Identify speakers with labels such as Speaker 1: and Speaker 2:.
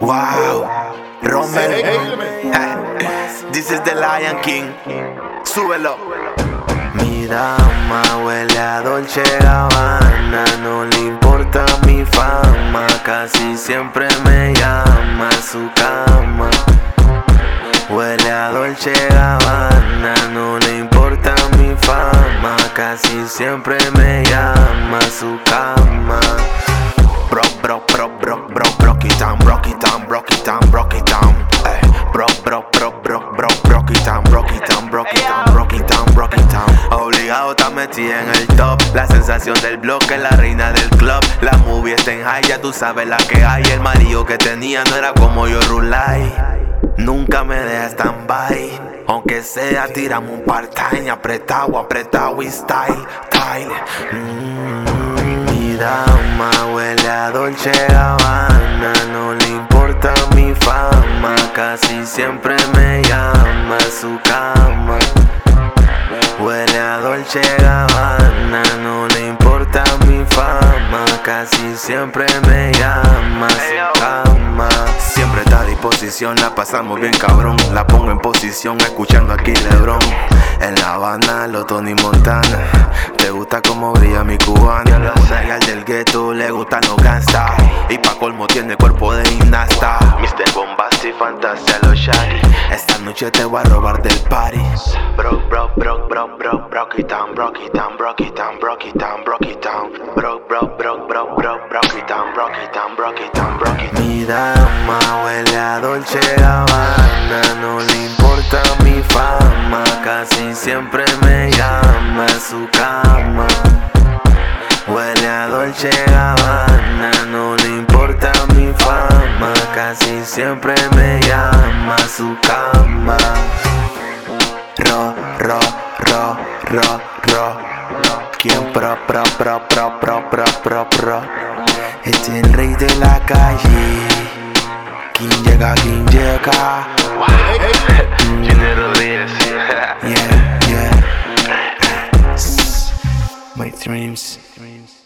Speaker 1: Wow, Rommel. This is the Lion King. Súbelo. Mi dama huele a Dolce Gabbana, no le importa mi fama, casi siempre me llama a su cama. Huele a Dolce Gabbana, no le importa mi fama, casi siempre me llama a su cama. Metida en el top, la sensación del bloque, la reina del club. La movie está en high, ya tú sabes la que hay. El marido que tenía no era como yo, Rulay. Nunca me deja stand-by. Aunque sea, tiramos un part-time. Apretado, apretado y style, style. Mm, mi dama huele a Dolce Gabbana. No le importa mi fama. Casi siempre me llama a su cama. Dolce Gabbana. No le importa mi fama. Casi siempre me llama cama. Siempre está a disposición, la pasamos bien cabrón. La pongo en posición, escuchando aquí Lebron. En La Habana, los Tony Montana. Te gusta como brilla mi cubana. Una real del gueto, le gustan los gangsta. Y pa' colmo tiene cuerpo de gimnasta. Mr. Bombasti, fantasía, los shaggy. Esta noche te voy a robar del party. Bro, bro, bro, bro, bro, broke it down, broke it down, broke it down, broke it down, broke it down. Bro, bro, bro, bro, bro, broke it down, broke it down, broke it down, broke it down. Mi dama huele a Dolce Gabbana, no le importa mi fama, casi siempre me llama a su cama. Huele a Dolce Gabbana, no le importa mi fama, casi siempre me llama llama su cama. Ro, ro, ro, ro, ro. Quien pro, pro, pro, pro, pro, pro, pro. Es el rey de la calle. Quien llega, quien llega. General Yeah, yeah. My dreams. dreams.